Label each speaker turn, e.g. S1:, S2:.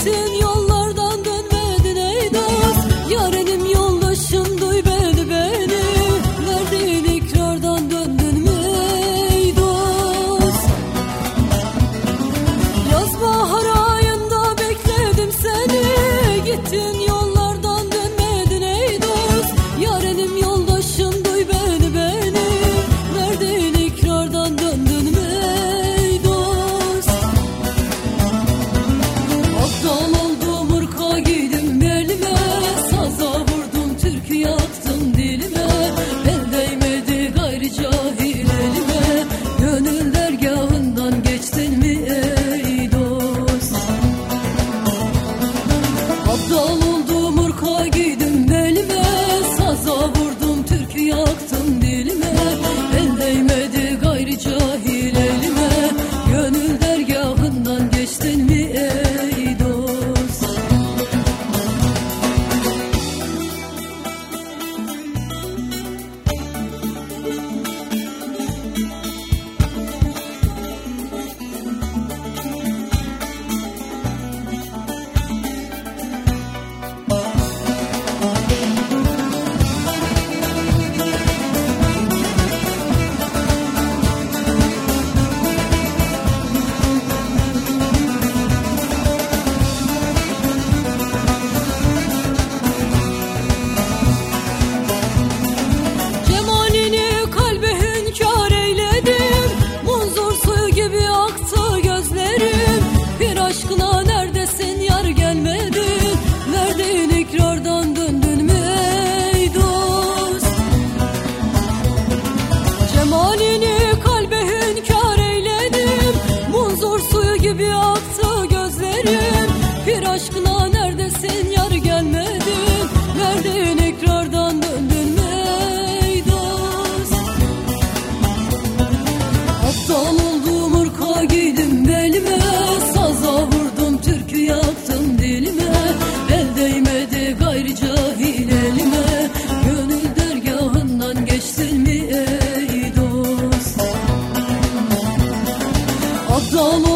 S1: To you Cemalini kalbe hünkâr eyledim. Munzur suyu gibi aktı gözlerim. olur